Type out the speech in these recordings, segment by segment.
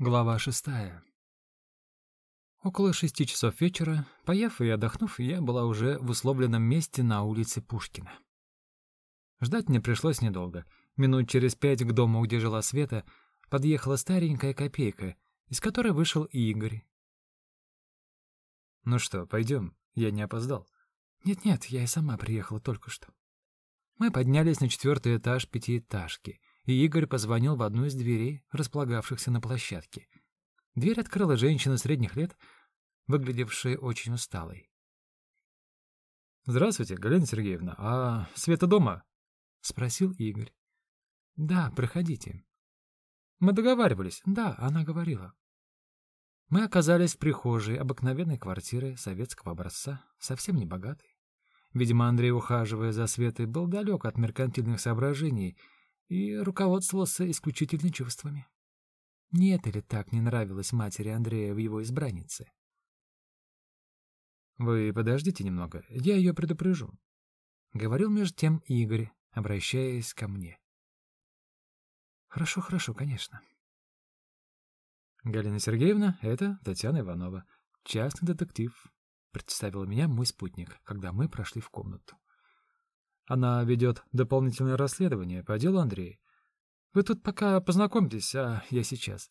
Глава шестая. Около шести часов вечера, поев и отдохнув, я была уже в условленном месте на улице Пушкина. Ждать мне пришлось недолго. Минут через пять к дому, где жила Света, подъехала старенькая копейка, из которой вышел Игорь. «Ну что, пойдем? Я не опоздал». «Нет-нет, я и сама приехала только что». Мы поднялись на четвертый этаж пятиэтажки — и Игорь позвонил в одну из дверей, располагавшихся на площадке. Дверь открыла женщина средних лет, выглядевшая очень усталой. «Здравствуйте, Галина Сергеевна. А Света дома?» — спросил Игорь. «Да, проходите». «Мы договаривались». «Да, она говорила». Мы оказались в прихожей обыкновенной квартиры советского образца, совсем не богатой. Видимо, Андрей, ухаживая за Светой, был далек от меркантильных соображений — и руководствовался исключительно чувствами. Нет или так не нравилось матери Андрея в его избраннице. «Вы подождите немного, я ее предупрежу», — говорил между тем Игорь, обращаясь ко мне. «Хорошо, хорошо, конечно». «Галина Сергеевна, это Татьяна Иванова, частный детектив», — представил меня мой спутник, когда мы прошли в комнату. Она ведет дополнительное расследование по делу Андрея. Вы тут пока познакомьтесь, а я сейчас.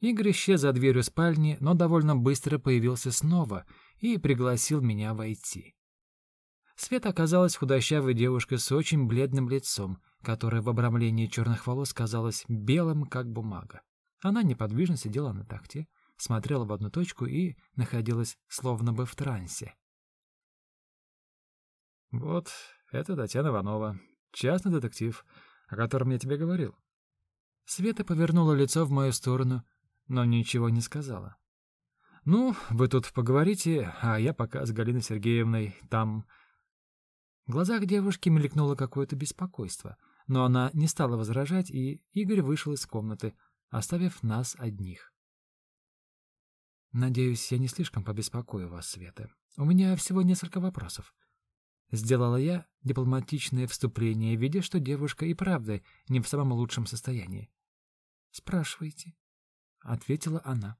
Игорь исчез за дверью спальни, но довольно быстро появился снова и пригласил меня войти. Света оказалась худощавой девушкой с очень бледным лицом, которое в обрамлении черных волос казалось белым, как бумага. Она неподвижно сидела на тахте, смотрела в одну точку и находилась словно бы в трансе. «Вот это Татьяна Иванова, частный детектив, о котором я тебе говорил. Света повернула лицо в мою сторону, но ничего не сказала. «Ну, вы тут поговорите, а я пока с Галиной Сергеевной там...» В глазах девушки мелькнуло какое-то беспокойство, но она не стала возражать, и Игорь вышел из комнаты, оставив нас одних. «Надеюсь, я не слишком побеспокою вас, Света. У меня всего несколько вопросов. Сделала я дипломатичное вступление, видя, что девушка и правда не в самом лучшем состоянии. «Спрашивайте», — ответила она.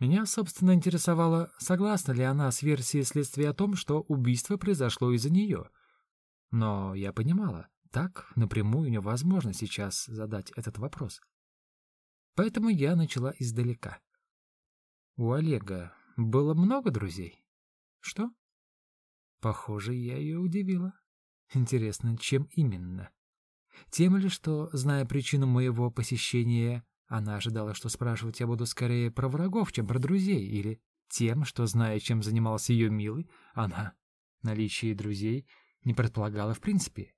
Меня, собственно, интересовало, согласна ли она с версией следствия о том, что убийство произошло из-за нее. Но я понимала, так напрямую невозможно сейчас задать этот вопрос. Поэтому я начала издалека. У Олега было много друзей? Что? Похоже, я ее удивила. Интересно, чем именно? Тем ли, что, зная причину моего посещения, она ожидала, что спрашивать я буду скорее про врагов, чем про друзей, или тем, что, зная, чем занимался ее милый, она наличие друзей не предполагала в принципе.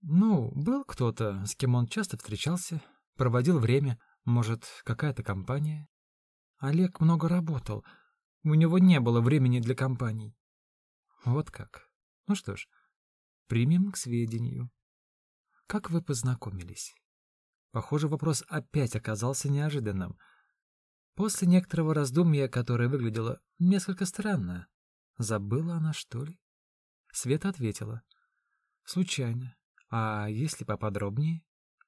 Ну, был кто-то, с кем он часто встречался, проводил время, может, какая-то компания. Олег много работал, у него не было времени для компаний. Вот как. Ну что ж, примем к сведению. Как вы познакомились? Похоже, вопрос опять оказался неожиданным. После некоторого раздумья, которое выглядело несколько странно, забыла она, что ли? Света ответила. Случайно. А если поподробнее?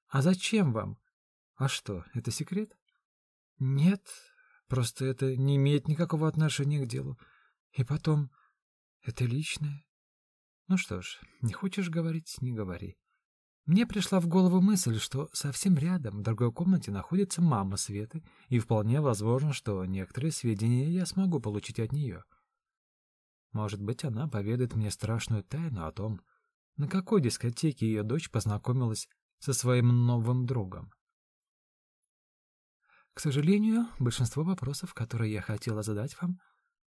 А зачем вам? А что, это секрет? Нет, просто это не имеет никакого отношения к делу. И потом, это личное. Ну что ж, не хочешь говорить, не говори. Мне пришла в голову мысль, что совсем рядом, в другой комнате, находится мама Светы, и вполне возможно, что некоторые сведения я смогу получить от нее. Может быть, она поведает мне страшную тайну о том, на какой дискотеке ее дочь познакомилась со своим новым другом. К сожалению, большинство вопросов, которые я хотела задать вам,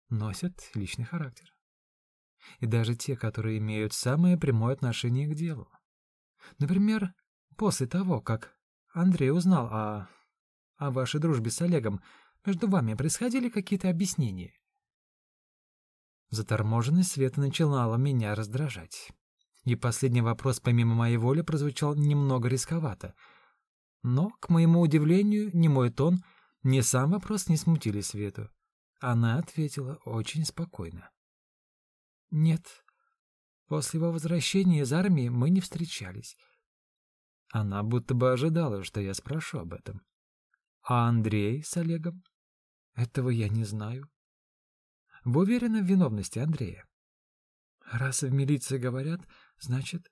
носят личный характер и даже те, которые имеют самое прямое отношение к делу. Например, после того, как Андрей узнал о... о вашей дружбе с Олегом, между вами происходили какие-то объяснения? Заторможенность Света начинала меня раздражать. И последний вопрос, помимо моей воли, прозвучал немного рисковато. Но, к моему удивлению, ни мой тон, ни сам вопрос не смутили Свету. Она ответила очень спокойно. Нет. После его возвращения из армии мы не встречались. Она будто бы ожидала, что я спрошу об этом. А Андрей с Олегом? Этого я не знаю. Вы уверены в виновности Андрея? Раз в милиции говорят, значит...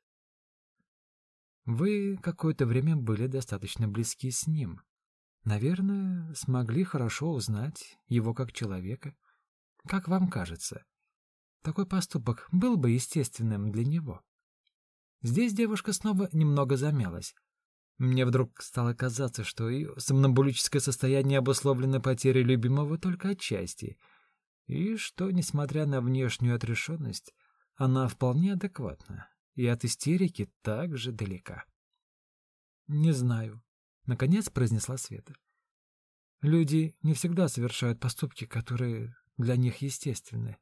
Вы какое-то время были достаточно близки с ним. Наверное, смогли хорошо узнать его как человека. Как вам кажется, такой поступок был бы естественным для него? Здесь девушка снова немного замялась. Мне вдруг стало казаться, что ее сомнамбулическое состояние обусловлено потерей любимого только отчасти, и что, несмотря на внешнюю отрешенность, она вполне адекватна и от истерики так же далека. «Не знаю», — наконец произнесла Света. «Люди не всегда совершают поступки, которые для них естественны.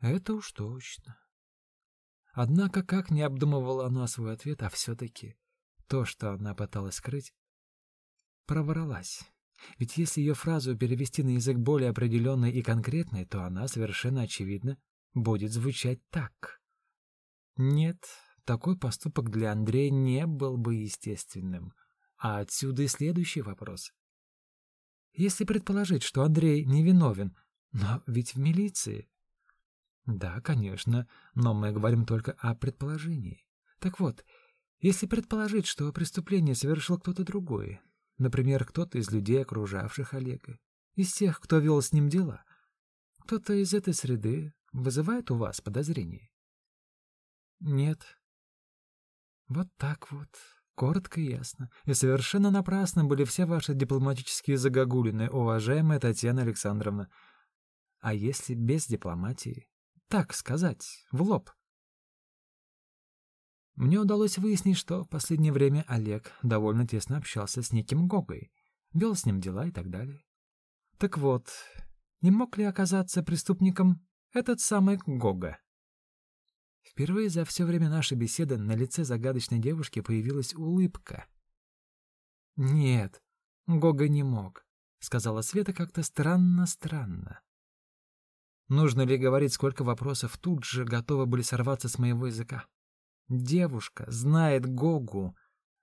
Это уж точно». Однако, как не обдумывала она свой ответ, а все-таки то, что она пыталась скрыть, проворалась. Ведь если ее фразу перевести на язык более определенный и конкретный, то она совершенно очевидно будет звучать так. Нет, такой поступок для Андрея не был бы естественным. А отсюда и следующий вопрос. Если предположить, что Андрей невиновен, но ведь в милиции... Да, конечно, но мы говорим только о предположении. Так вот, если предположить, что преступление совершил кто-то другой, например, кто-то из людей, окружавших Олега, из тех, кто вел с ним дела, кто-то из этой среды вызывает у вас подозрения? Нет. Вот так вот, коротко и ясно. И совершенно напрасно были все ваши дипломатические загогулины, уважаемая Татьяна Александровна. А если без дипломатии? Так сказать, в лоб. Мне удалось выяснить, что в последнее время Олег довольно тесно общался с неким Гогой, вел с ним дела и так далее. Так вот, не мог ли оказаться преступником этот самый Гога? Впервые за все время нашей беседы на лице загадочной девушки появилась улыбка. «Нет, Гога не мог», — сказала Света как-то странно-странно. Нужно ли говорить, сколько вопросов тут же готовы были сорваться с моего языка? Девушка знает Гогу,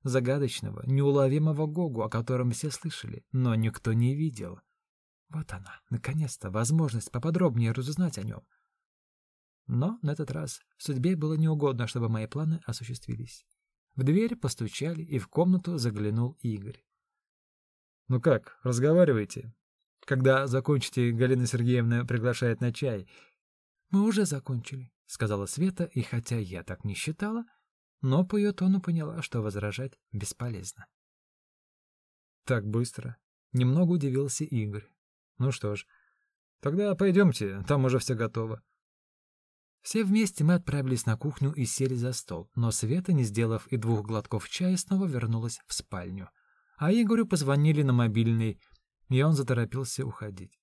загадочного, неуловимого Гогу, о котором все слышали, но никто не видел. Вот она, наконец-то, возможность поподробнее разузнать о нем. Но на этот раз судьбе было неугодно, чтобы мои планы осуществились. В дверь постучали, и в комнату заглянул Игорь. «Ну как, разговариваете? Когда закончите, Галина Сергеевна приглашает на чай». «Мы уже закончили», — сказала Света, и хотя я так не считала, но по ее тону поняла, что возражать бесполезно. «Так быстро?» — немного удивился Игорь. «Ну что ж, тогда пойдемте, там уже все готово». Все вместе мы отправились на кухню и сели за стол, но Света, не сделав и двух глотков чая, снова вернулась в спальню. А Игорю позвонили на мобильный, и он заторопился уходить.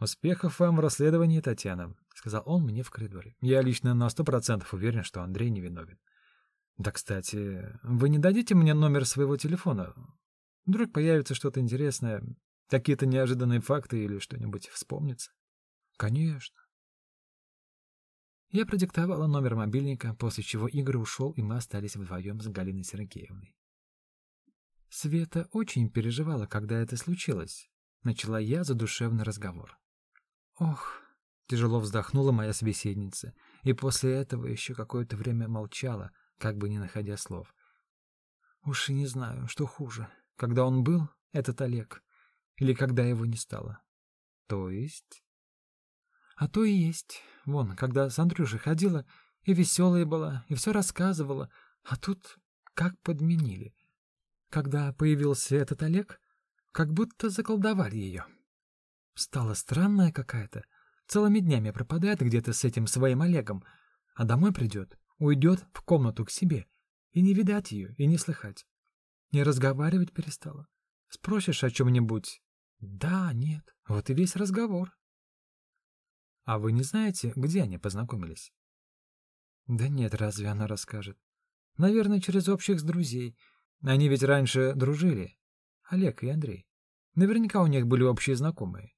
«Успехов вам в расследовании, Татьяна», — сказал он мне в коридоре. «Я лично на сто процентов уверен, что Андрей невиновен. Да, кстати, вы не дадите мне номер своего телефона? Вдруг появится что-то интересное, какие-то неожиданные факты или что-нибудь вспомнится?» «Конечно». Я продиктовала номер мобильника, после чего Игорь ушел, и мы остались вдвоем с Галиной Сергеевной. Света очень переживала, когда это случилось. Начала я задушевный разговор. Ох, тяжело вздохнула моя собеседница, и после этого еще какое-то время молчала, как бы не находя слов. Уж и не знаю, что хуже, когда он был, этот Олег, или когда его не стало. То есть? А то и есть. Вон, когда с Андрюшей ходила, и веселая была, и все рассказывала, а тут как подменили. Когда появился этот Олег, как будто заколдовали ее. Стала странная какая-то. Целыми днями пропадает где-то с этим своим Олегом, а домой придет, уйдет в комнату к себе, и не видать ее, и не слыхать. Не разговаривать перестала. Спросишь о чем-нибудь? Да, нет. Вот и весь разговор. А вы не знаете, где они познакомились? Да нет, разве она расскажет? Наверное, через общих друзей. Они ведь раньше дружили. Олег и Андрей. Наверняка у них были общие знакомые.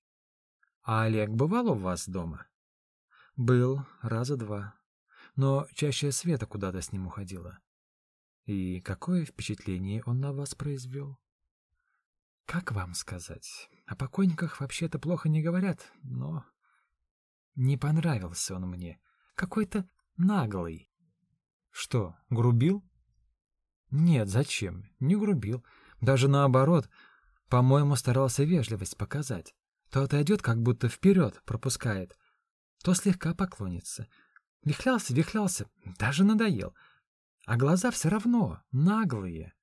А Олег бывал у вас дома? Был раза два. Но чаще Света куда-то с ним уходила. И какое впечатление он на вас произвел? Как вам сказать? О покойниках вообще-то плохо не говорят, но... Не понравился он мне. Какой-то наглый. Что, грубил? Нет, зачем? Не грубил. Даже наоборот. По-моему, старался вежливость показать. То отойдет, как будто вперед пропускает, то слегка поклонится. Вихлялся, вихлялся, даже надоел. А глаза все равно наглые.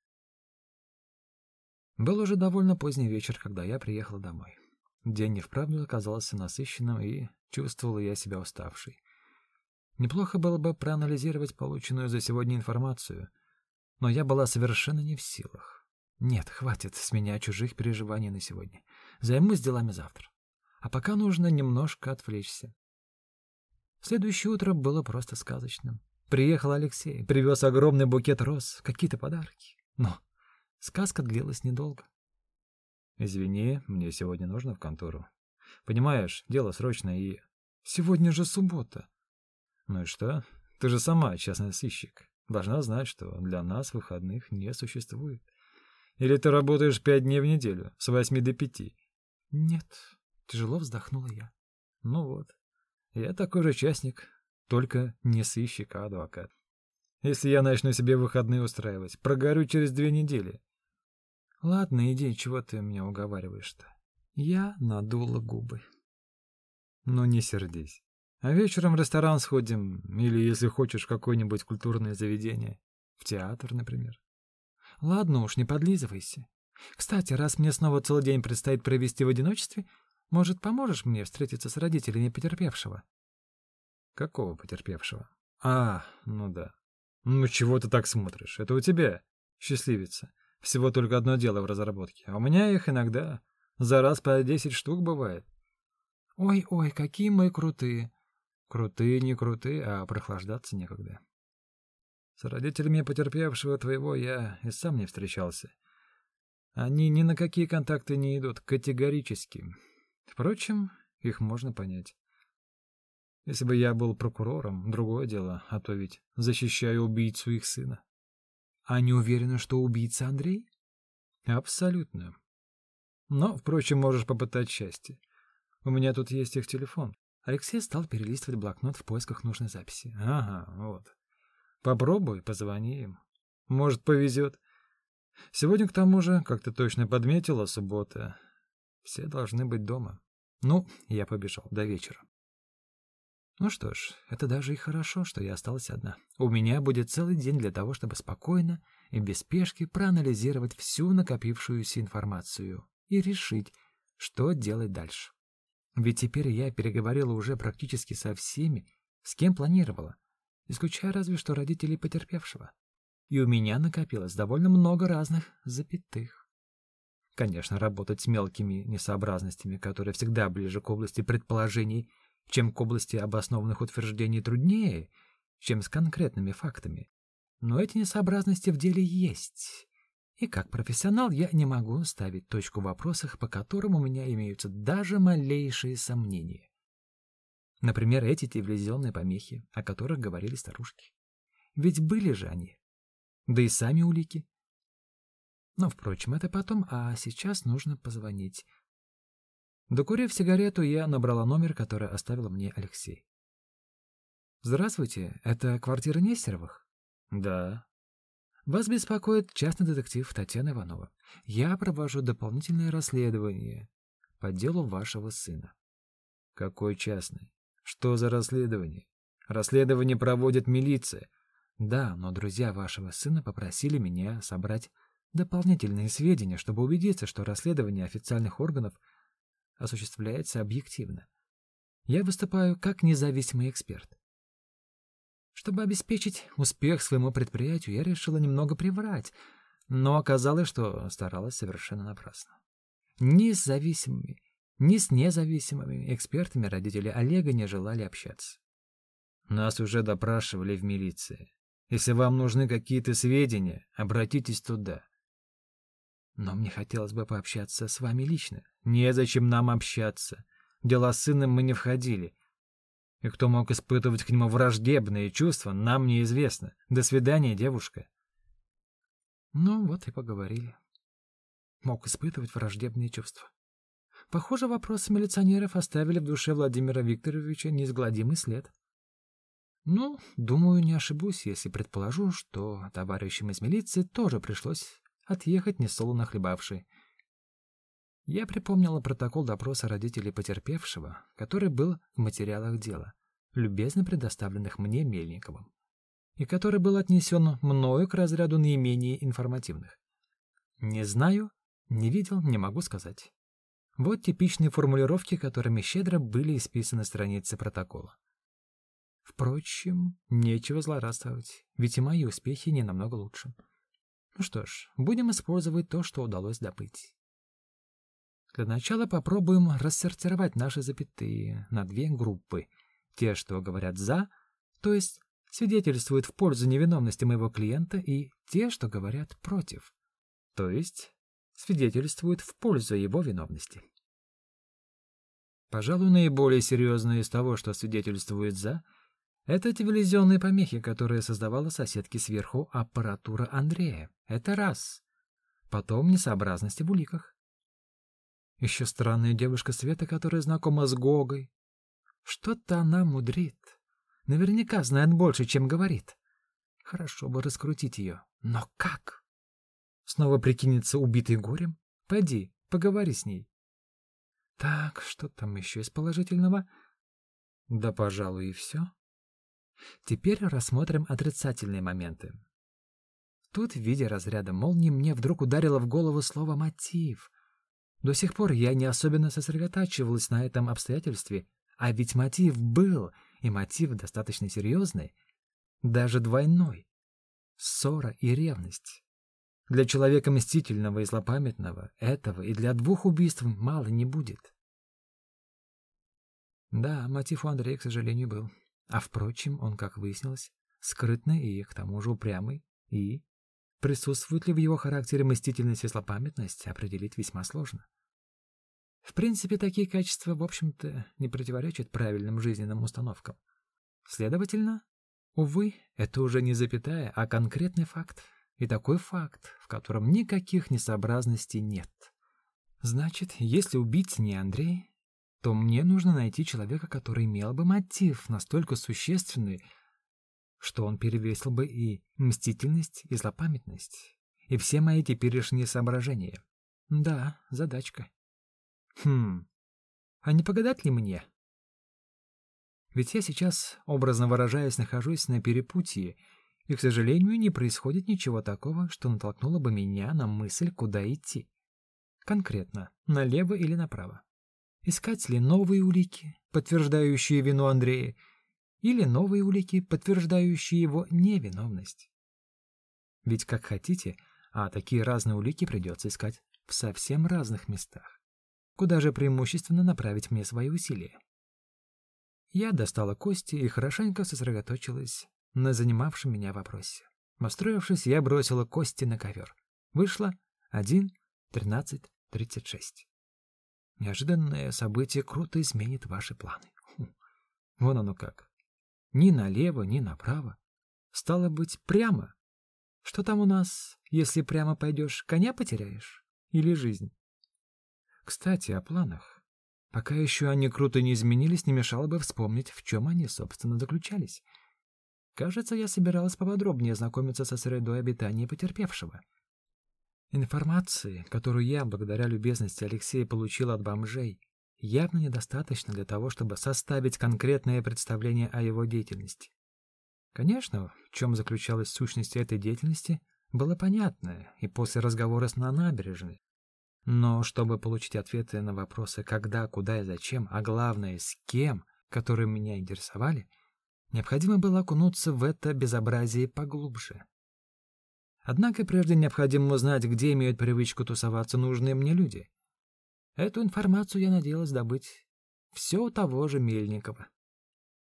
Был уже довольно поздний вечер, когда я приехал домой. День и вправду оказался насыщенным, и чувствовал я себя уставшей. Неплохо было бы проанализировать полученную за сегодня информацию, но я была совершенно не в силах. Нет, хватит с меня чужих переживаний на сегодня. Займусь делами завтра. А пока нужно немножко отвлечься. Следующее утро было просто сказочным. Приехал Алексей, привез огромный букет роз, какие-то подарки. Но сказка длилась недолго. Извини, мне сегодня нужно в контору. Понимаешь, дело срочное и... Сегодня же суббота. Ну и что? Ты же сама частный сыщик. Должна знать, что для нас выходных не существует. Или ты работаешь пять дней в неделю, с восьми до пяти? Нет, тяжело вздохнула я. Ну вот, я такой же частник, только не сыщик, а адвокат. Если я начну себе выходные устраивать, прогорю через две недели. Ладно, иди, чего ты меня уговариваешь-то? Я надула губы. Ну не сердись. А вечером в ресторан сходим, или, если хочешь, в какое-нибудь культурное заведение. В театр, например. Ладно уж, не подлизывайся. Кстати, раз мне снова целый день предстоит провести в одиночестве, может, поможешь мне встретиться с родителями потерпевшего? Какого потерпевшего? А, ну да. Ну чего ты так смотришь? Это у тебя, счастливица. Всего только одно дело в разработке, а у меня их иногда за раз по десять штук бывает. Ой-ой, какие мы крутые. Крутые, не крутые, а прохлаждаться некогда. С родителями потерпевшего твоего я и сам не встречался. Они ни на какие контакты не идут, категорически. Впрочем, их можно понять. Если бы я был прокурором, другое дело, а то ведь защищаю убийцу их сына. А не уверена, что убийца Андрей? Абсолютно. Но, впрочем, можешь попытать счастье. У меня тут есть их телефон. Алексей стал перелистывать блокнот в поисках нужной записи. Ага, вот. Попробуй, позвони им. Может, повезет. Сегодня, к тому же, как ты точно подметила, суббота. Все должны быть дома. Ну, я побежал. До вечера. Ну что ж, это даже и хорошо, что я осталась одна. У меня будет целый день для того, чтобы спокойно и без спешки проанализировать всю накопившуюся информацию и решить, что делать дальше. Ведь теперь я переговорила уже практически со всеми, с кем планировала, исключая разве что родителей потерпевшего. И у меня накопилось довольно много разных запятых. Конечно, работать с мелкими несообразностями, которые всегда ближе к области предположений – чем к области обоснованных утверждений труднее, чем с конкретными фактами. Но эти несообразности в деле есть. И как профессионал я не могу ставить точку в вопросах, по которым у меня имеются даже малейшие сомнения. Например, эти телевизионные помехи, о которых говорили старушки. Ведь были же они. Да и сами улики. Но, впрочем, это потом, а сейчас нужно позвонить. Докурив сигарету, я набрала номер, который оставил мне Алексей. «Здравствуйте, это квартира Нестеровых?» «Да». «Вас беспокоит частный детектив Татьяна Иванова. Я провожу дополнительное расследование по делу вашего сына». «Какой частный? Что за расследование? Расследование проводит милиция». «Да, но друзья вашего сына попросили меня собрать дополнительные сведения, чтобы убедиться, что расследование официальных органов – осуществляется объективно. Я выступаю как независимый эксперт. Чтобы обеспечить успех своему предприятию, я решила немного приврать, но оказалось, что старалась совершенно напрасно. Ни с зависимыми, ни с независимыми экспертами родители Олега не желали общаться. Нас уже допрашивали в милиции. Если вам нужны какие-то сведения, обратитесь туда. Но мне хотелось бы пообщаться с вами лично. Незачем нам общаться. Дела с сыном мы не входили. И кто мог испытывать к нему враждебные чувства, нам неизвестно. До свидания, девушка. Ну, вот и поговорили. мог испытывать враждебные чувства. Похоже, вопросы милиционеров оставили в душе Владимира Викторовича неизгладимый след. Ну, думаю, не ошибусь, если предположу, что товарищам из милиции тоже пришлось отъехать несолоно хлебавший. Я припомнила протокол допроса родителей потерпевшего, который был в материалах дела, любезно предоставленных мне Мельниковым, и который был отнесен мною к разряду наименее информативных. Не знаю, не видел, не могу сказать. Вот типичные формулировки, которыми щедро были исписаны страницы протокола. Впрочем, нечего злорадствовать, ведь и мои успехи не намного лучше. Ну что ж, будем использовать то, что удалось добыть. Для начала попробуем рассортировать наши запятые на две группы. Те, что говорят «за», то есть свидетельствуют в пользу невиновности моего клиента, и те, что говорят «против», то есть свидетельствуют в пользу его виновности. Пожалуй, наиболее серьезное из того, что свидетельствует «за», это телевизионные помехи, которые создавала соседки сверху аппаратура Андрея. Это раз. Потом несообразности в уликах. Еще странная девушка Света, которая знакома с Гогой. Что-то она мудрит. Наверняка знает больше, чем говорит. Хорошо бы раскрутить ее. Но как? Снова прикинется убитой горем? Пойди, поговори с ней. Так, что там еще из положительного? Да, пожалуй, и все. Теперь рассмотрим отрицательные моменты. Тут в виде разряда молнии мне вдруг ударило в голову слово «мотив». До сих пор я не особенно сосредотачивалась на этом обстоятельстве, а ведь мотив был, и мотив достаточно серьезный, даже двойной. Ссора и ревность. Для человека мстительного и злопамятного этого и для двух убийств мало не будет. Да, мотив у Андрея, к сожалению, был. А впрочем, он, как выяснилось, скрытный и, к тому же, упрямый, и... Присутствует ли в его характере мстительность и злопамятность, определить весьма сложно. В принципе, такие качества, в общем-то, не противоречат правильным жизненным установкам. Следовательно, увы, это уже не запятая, а конкретный факт. И такой факт, в котором никаких несообразностей нет. Значит, если убийца не Андрей, то мне нужно найти человека, который имел бы мотив настолько существенный, что он перевесил бы и мстительность, и злопамятность, и все мои теперешние соображения. Да, задачка. Хм, а не погадать ли мне? Ведь я сейчас, образно выражаясь, нахожусь на перепутье, и, к сожалению, не происходит ничего такого, что натолкнуло бы меня на мысль, куда идти. Конкретно, налево или направо. Искать ли новые улики, подтверждающие вину Андрея, или новые улики, подтверждающие его невиновность? Ведь как хотите, а такие разные улики придется искать в совсем разных местах. Куда же преимущественно направить мне свои усилия? Я достала кости и хорошенько сосредоточилась на занимавшем меня вопросе. Настроившись, я бросила кости на ковер. Вышло 1, 13, 36. Неожиданное событие круто изменит ваши планы. Хм. Вон оно как. Ни налево, ни направо. Стало быть, прямо. Что там у нас, если прямо пойдешь, коня потеряешь? Или жизнь? Кстати, о планах. Пока еще они круто не изменились, не мешало бы вспомнить, в чем они, собственно, заключались. Кажется, я собиралась поподробнее знакомиться со средой обитания потерпевшего. Информации, которую я, благодаря любезности Алексея, получил от бомжей, явно недостаточно для того, чтобы составить конкретное представление о его деятельности. Конечно, в чем заключалась сущность этой деятельности, было понятно и после разговора с на набережной. Но чтобы получить ответы на вопросы когда, куда и зачем, а главное, с кем, которые меня интересовали, необходимо было окунуться в это безобразие поглубже. Однако прежде необходимо узнать, где имеют привычку тусоваться нужные мне люди. Эту информацию я надеялась добыть все того же Мельникова.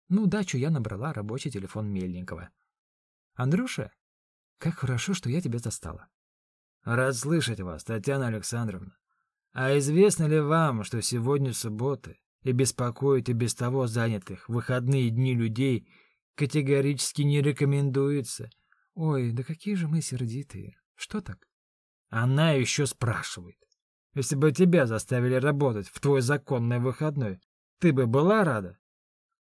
Ну, дачу я набрала рабочий телефон Мельникова. «Андрюша, как хорошо, что я тебя застала». «Рад слышать вас, Татьяна Александровна. А известно ли вам, что сегодня суббота, и беспокоить и без того занятых выходные дни людей категорически не рекомендуется?» Ой, да какие же мы сердитые. Что так? Она еще спрашивает. Если бы тебя заставили работать в твой законный выходной, ты бы была рада?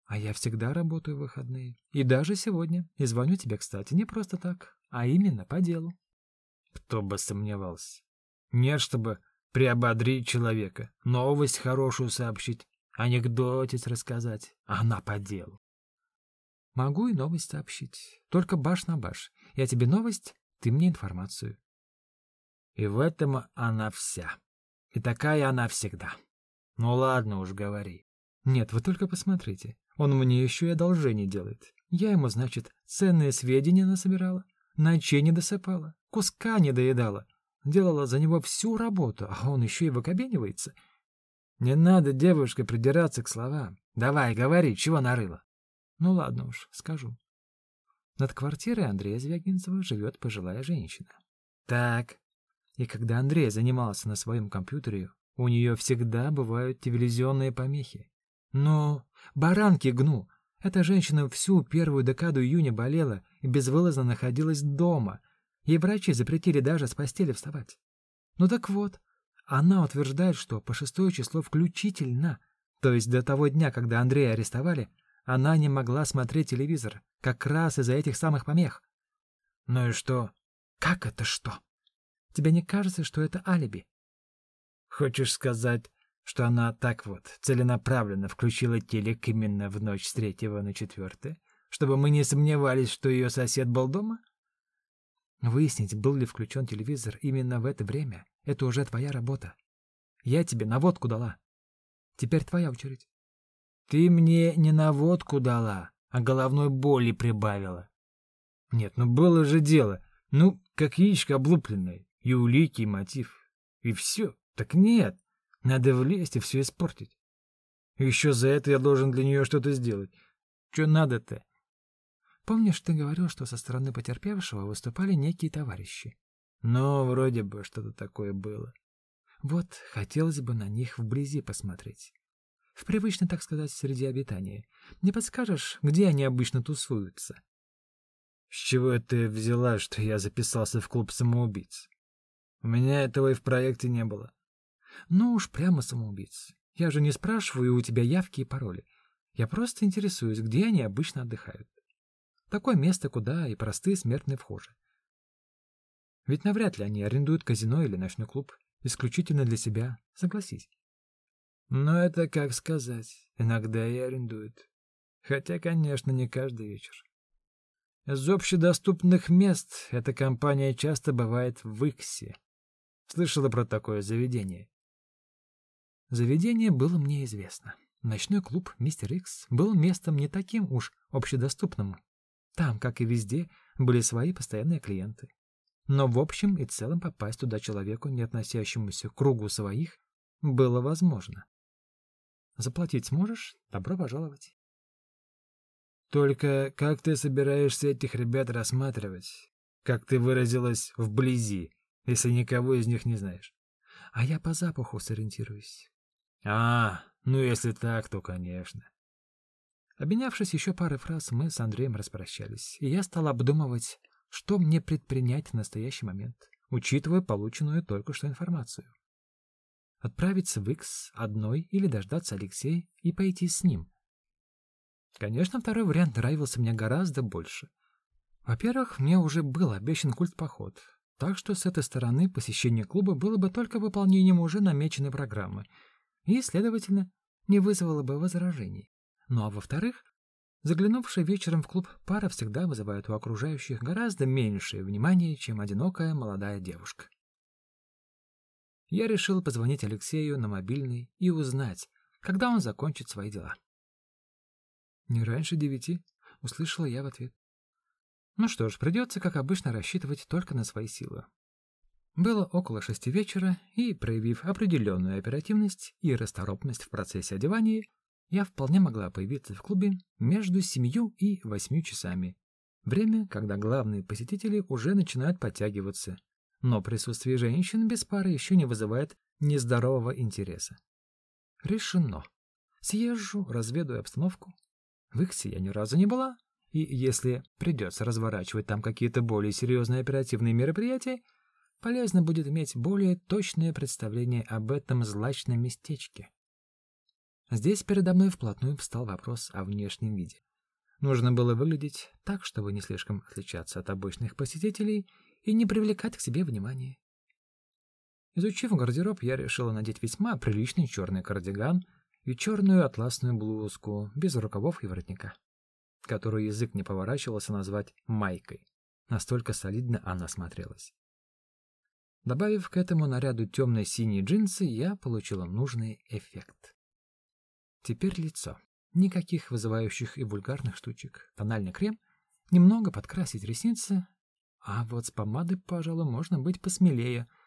А я всегда работаю в выходные. И даже сегодня. И звоню тебе, кстати, не просто так, а именно по делу. Кто бы сомневался. Нет, чтобы приободрить человека, новость хорошую сообщить, анекдотец рассказать, она по делу. Могу и новость сообщить. Только баш на баш. Я тебе новость, ты мне информацию. И в этом она вся. И такая она всегда. Ну ладно уж, говори. Нет, вы только посмотрите. Он мне еще и одолжение делает. Я ему, значит, ценные сведения насобирала, ночей не досыпала, куска не доедала. Делала за него всю работу, а он еще и выкобенивается. Не надо, девушка, придираться к словам. Давай, говори, чего нарыла? Ну ладно уж, скажу. Над квартирой Андрея Звягинцева живет пожилая женщина. Так. И когда Андрей занимался на своем компьютере, у нее всегда бывают телевизионные помехи. Ну, баранки гну. Эта женщина всю первую декаду июня болела и безвылазно находилась дома. Ей врачи запретили даже с постели вставать. Ну так вот, она утверждает, что по шестое число включительно, то есть до того дня, когда Андрея арестовали, она не могла смотреть телевизор, как раз из-за этих самых помех. Ну и что? Как это что? Тебе не кажется, что это алиби? Хочешь сказать, что она так вот целенаправленно включила телек именно в ночь с третьего на четвертое, чтобы мы не сомневались, что ее сосед был дома? Выяснить, был ли включен телевизор именно в это время, это уже твоя работа. Я тебе наводку дала. Теперь твоя очередь. Ты мне не наводку дала, а головной боли прибавила. Нет, ну было же дело. Ну, как яичко облупленное, и улики, и мотив. И все. Так нет. Надо влезть и все испортить. Еще за это я должен для нее что-то сделать. Что надо-то? Помнишь, ты говорил, что со стороны потерпевшего выступали некие товарищи? Ну, вроде бы что-то такое было. Вот, хотелось бы на них вблизи посмотреть. В привычной, так сказать, среде обитания. Не подскажешь, где они обычно тусуются? С чего ты взяла, что я записался в клуб самоубийц? У меня этого и в проекте не было. Ну уж прямо самоубийц. Я же не спрашиваю у тебя явки и пароли. Я просто интересуюсь, где они обычно отдыхают. Такое место, куда и простые смертные вхожи. Ведь навряд ли они арендуют казино или ночной клуб исключительно для себя, согласись. Но это как сказать. Иногда и арендуют. Хотя, конечно, не каждый вечер. Из общедоступных мест эта компания часто бывает в Иксе. Слышала про такое заведение? Заведение было мне известно. Ночной клуб «Мистер Икс» был местом не таким уж общедоступным. Там, как и везде, были свои постоянные клиенты. Но в общем и целом попасть туда человеку, не относящемуся к кругу своих, было возможно. Заплатить сможешь? Добро пожаловать. Только как ты собираешься этих ребят рассматривать? Как ты выразилась вблизи, если никого из них не знаешь? А я по запаху сориентируюсь. А, ну если так, то конечно. Обменявшись еще парой фраз, мы с Андреем распрощались, и я стал обдумывать, что мне предпринять в настоящий момент, учитывая полученную только что информацию. Отправиться в Икс одной или дождаться Алексея и пойти с ним. Конечно, второй вариант нравился мне гораздо больше. Во-первых, мне уже был обещан культ-поход, так что с этой стороны посещение клуба было бы только выполнением уже намеченной программы — и, следовательно, не вызвало бы возражений. Ну а во-вторых, заглянувшая вечером в клуб пара всегда вызывает у окружающих гораздо меньшее внимание, чем одинокая молодая девушка. Я решил позвонить Алексею на мобильный и узнать, когда он закончит свои дела. «Не раньше девяти», — услышала я в ответ. Ну что ж, придется, как обычно, рассчитывать только на свои силы. Было около шести вечера, и, проявив определенную оперативность и расторопность в процессе одевания, я вполне могла появиться в клубе между семью и восьмью часами. Время, когда главные посетители уже начинают подтягиваться, но присутствие женщин без пары еще не вызывает нездорового интереса. Решено. Съезжу, разведаю обстановку. В Иксе я ни разу не была, и если придется разворачивать там какие-то более серьезные оперативные мероприятия, полезно будет иметь более точное представление об этом злачном местечке. Здесь передо мной вплотную встал вопрос о внешнем виде. Нужно было выглядеть так, чтобы не слишком отличаться от обычных посетителей и не привлекать к себе внимания. Изучив гардероб, я решила надеть весьма приличный черный кардиган и черную атласную блузку без рукавов и воротника, которую язык не поворачивался назвать майкой. Настолько солидно она смотрелась. Добавив к этому наряду темно-синие джинсы, я получила нужный эффект. Теперь лицо. Никаких вызывающих и вульгарных штучек. Тональный крем, немного подкрасить ресницы, а вот с помадой, пожалуй, можно быть посмелее —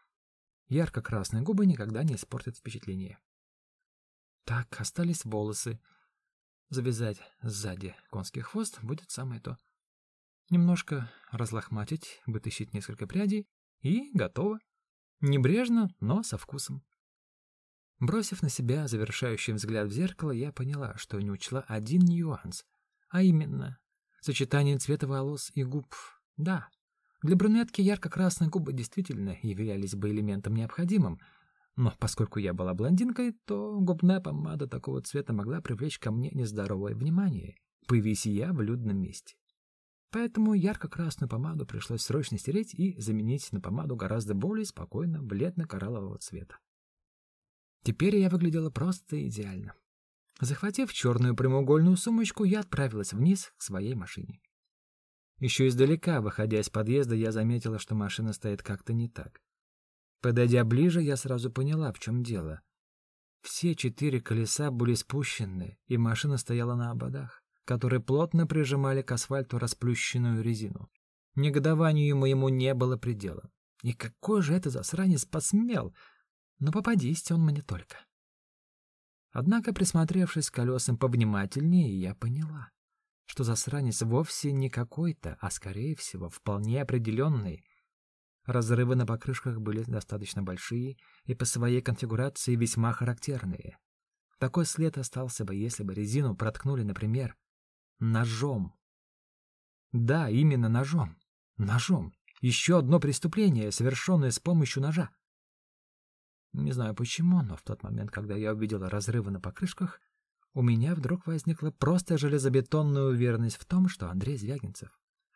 Ярко-красные губы никогда не испортят впечатление. Так, остались волосы. Завязать сзади конский хвост будет самое то. Немножко разлохматить, вытащить несколько прядей, и готово. Небрежно, но со вкусом. Бросив на себя завершающий взгляд в зеркало, я поняла, что не учла один нюанс, а именно сочетание цвета волос и губ. Да, для брюнетки ярко-красные губы действительно являлись бы элементом необходимым, но поскольку я была блондинкой, то губная помада такого цвета могла привлечь ко мне нездоровое внимание, появись я в людном месте. Поэтому ярко-красную помаду пришлось срочно стереть и заменить на помаду гораздо более спокойно бледно-кораллового цвета. Теперь я выглядела просто идеально. Захватив черную прямоугольную сумочку, я отправилась вниз к своей машине. Еще издалека, выходя из подъезда, я заметила, что машина стоит как-то не так. Подойдя ближе, я сразу поняла, в чем дело. Все четыре колеса были спущены, и машина стояла на ободах, которые плотно прижимали к асфальту расплющенную резину. Негодованию моему не было предела. И какой же это засранец посмел? Но попадись он мне только. Однако, присмотревшись к колесам повнимательнее, я поняла что засранец вовсе не какой-то, а, скорее всего, вполне определенный. Разрывы на покрышках были достаточно большие и по своей конфигурации весьма характерные. Такой след остался бы, если бы резину проткнули, например, ножом. Да, именно ножом. Ножом. Еще одно преступление, совершенное с помощью ножа. Не знаю почему, но в тот момент, когда я увидела разрывы на покрышках, у меня вдруг возникла просто железобетонная уверенность в том, что Андрей Звягинцев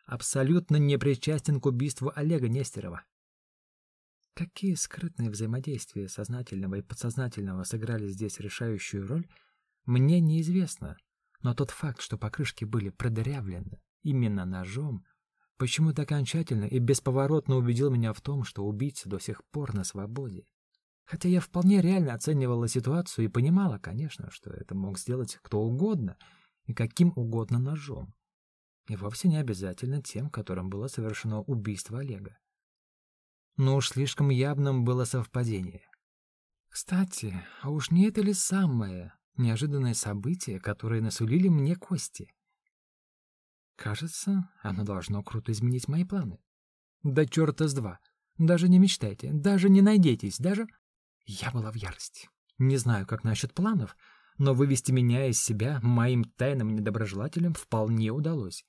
абсолютно не причастен к убийству Олега Нестерова. Какие скрытные взаимодействия сознательного и подсознательного сыграли здесь решающую роль, мне неизвестно, но тот факт, что покрышки были продырявлены именно ножом, почему-то окончательно и бесповоротно убедил меня в том, что убийца до сих пор на свободе. Хотя я вполне реально оценивала ситуацию и понимала, конечно, что это мог сделать кто угодно и каким угодно ножом. И вовсе не обязательно тем, которым было совершено убийство Олега. Но уж слишком явным было совпадение. Кстати, а уж не это ли самое неожиданное событие, которое насулили мне кости? Кажется, оно должно круто изменить мои планы. Да черта с два. Даже не мечтайте, даже не найдитесь, даже... Я была в ярости. Не знаю, как насчет планов, но вывести меня из себя моим тайным недоброжелателем вполне удалось.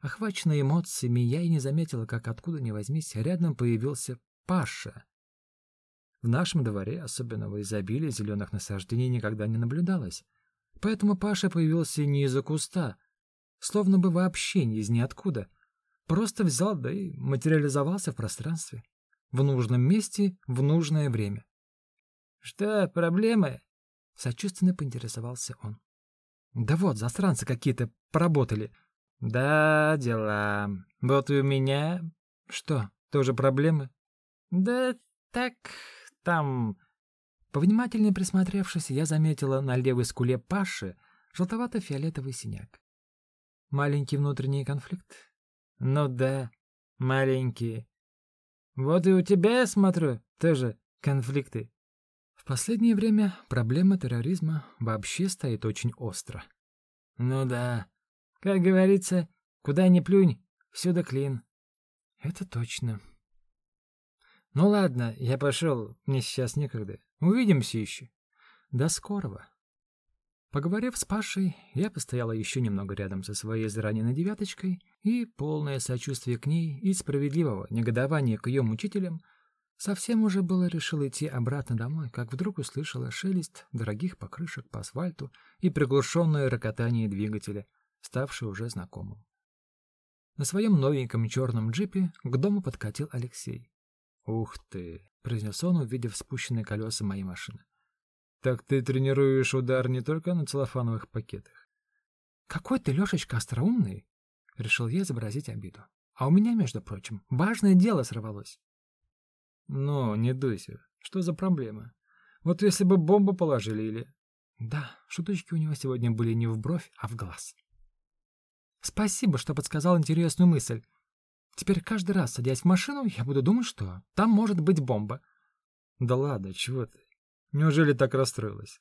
Охваченная эмоциями, я и не заметила, как откуда ни возьмись, рядом появился Паша. В нашем дворе особенного изобилия зеленых насаждений никогда не наблюдалось. Поэтому Паша появился не из-за куста, словно бы вообще не из ниоткуда. Просто взял, да и материализовался в пространстве. В нужном месте, в нужное время. «Что, проблемы?» — сочувственно поинтересовался он. «Да вот, засранцы какие-то поработали». «Да, дела. Вот и у меня...» «Что, тоже проблемы?» «Да так, там...» Повнимательнее присмотревшись, я заметила на левой скуле Паши желтовато-фиолетовый синяк. Маленький внутренний конфликт? Ну да, маленький. Вот и у тебя, я смотрю, тоже конфликты. В последнее время проблема терроризма вообще стоит очень остро. Ну да. Как говорится, куда ни плюнь, всюду клин. Это точно. Ну ладно, я пошел, мне сейчас некогда. Увидимся еще. До скорого. Поговорив с Пашей, я постояла еще немного рядом со своей израненной девяточкой и полное сочувствие к ней и справедливого негодования к ее мучителям, совсем уже было решил идти обратно домой, как вдруг услышала шелест дорогих покрышек по асфальту и приглушенное рокотание двигателя, ставшее уже знакомым. На своем новеньком черном джипе к дому подкатил Алексей. «Ух ты!» — произнес он, увидев спущенные колеса моей машины. «Так ты тренируешь удар не только на целлофановых пакетах?» «Какой ты, Лешечка, остроумный!» — решил я изобразить обиду. «А у меня, между прочим, важное дело сорвалось». «Ну, не дуйся. Что за проблема? Вот если бы бомбу положили или...» Да, шуточки у него сегодня были не в бровь, а в глаз. Спасибо, что подсказал интересную мысль. Теперь каждый раз, садясь в машину, я буду думать, что там может быть бомба. Да ладно, чего ты? Неужели так расстроилась?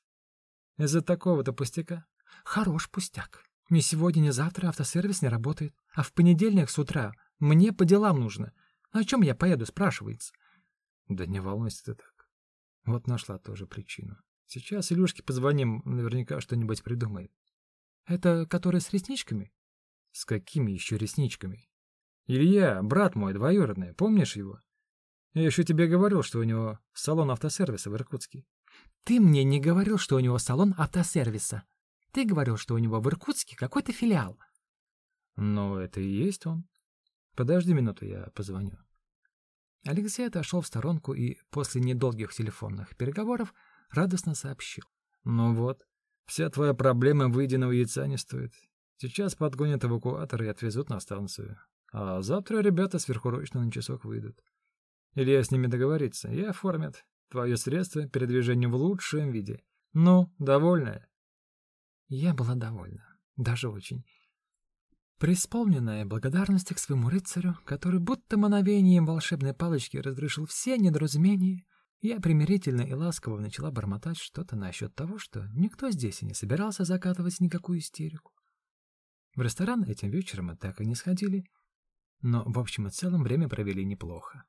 Из-за такого-то пустяка? Хорош пустяк. Ни сегодня, ни завтра автосервис не работает. А в понедельник с утра мне по делам нужно. О чем я поеду, спрашивается. Да не волнуйся ты так. Вот нашла тоже причину. Сейчас Илюшке позвоним, наверняка что-нибудь придумает. Это который с ресничками? С какими еще ресничками? Илья, брат мой двоюродный, помнишь его? Я еще тебе говорил, что у него салон автосервиса в Иркутске. Ты мне не говорил, что у него салон автосервиса. Ты говорил, что у него в Иркутске какой-то филиал. Ну, это и есть он. Подожди минуту, я позвоню. Алексей отошел в сторонку и после недолгих телефонных переговоров радостно сообщил. Ну вот, вся твоя проблема выеденного яйца не стоит. Сейчас подгонят эвакуатор и отвезут на станцию. А завтра ребята сверхурочно на часок выйдут. Илья с ними договорится и оформят твое средство передвижения в лучшем виде. Ну, довольная? Я была довольна. Даже очень. Преисполненная благодарности к своему рыцарю, который будто мановением волшебной палочки разрешил все недоразумения, я примирительно и ласково начала бормотать что-то насчет того, что никто здесь и не собирался закатывать никакую истерику. В ресторан этим вечером мы так и не сходили, но в общем и целом время провели неплохо.